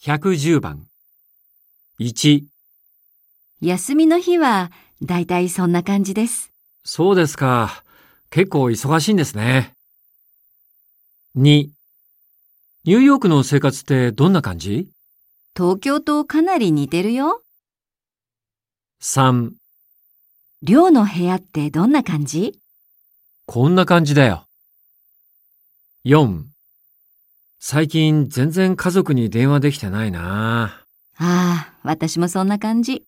110番。1、休みの日はだいたいそんな感じです。そうですか。結構忙しいんですね。2、ニューヨークの生活ってどんな感じ？東京とかなり似てるよ。?3、寮の部屋ってどんな感じ？こんな感じだよ。4、最近全然家族に電話できてないな。ああ、私もそんな感じ。